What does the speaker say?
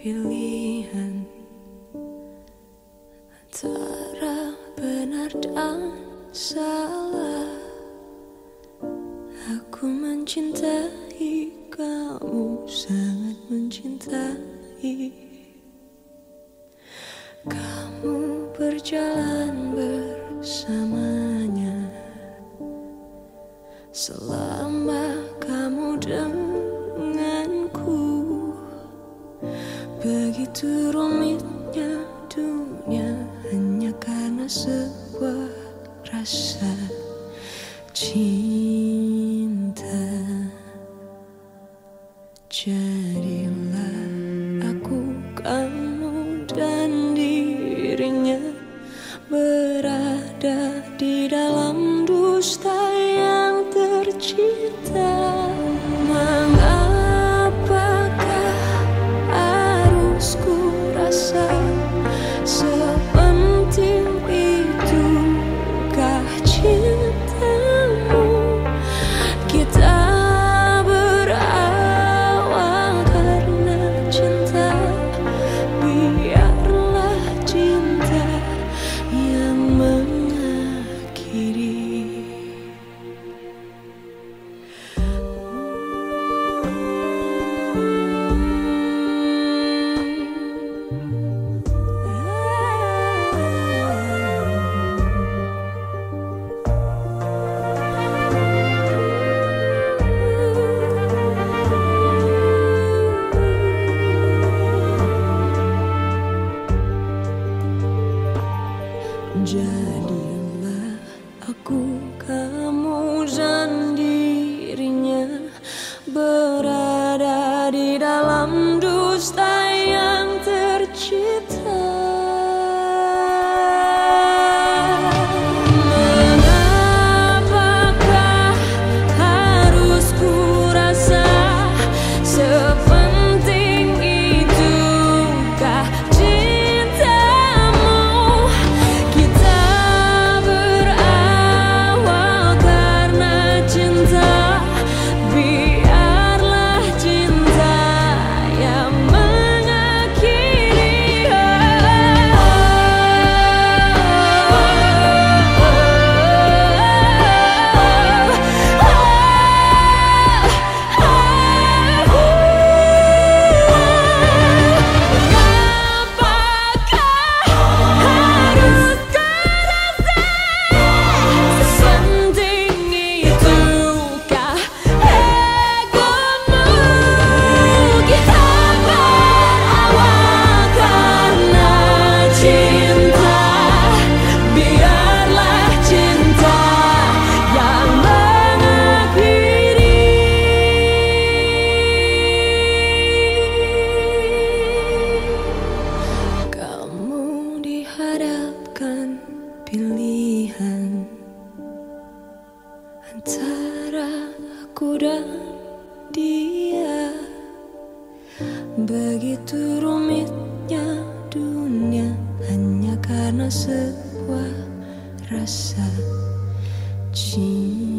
pilihan antara benar dan salah. Aku mencintai kamu, sangat mencintai. Kamu berjalan bersamanya selalu. Sebuah rasa cinta. Jadilah aku kamu dan dirinya Berada di dalam dusta yang tercipta aku kamu dan dirinya Berada pilihan Antara aku dan dia. Begitu rumitnya dunia Hanya karena sebuah rasa cinta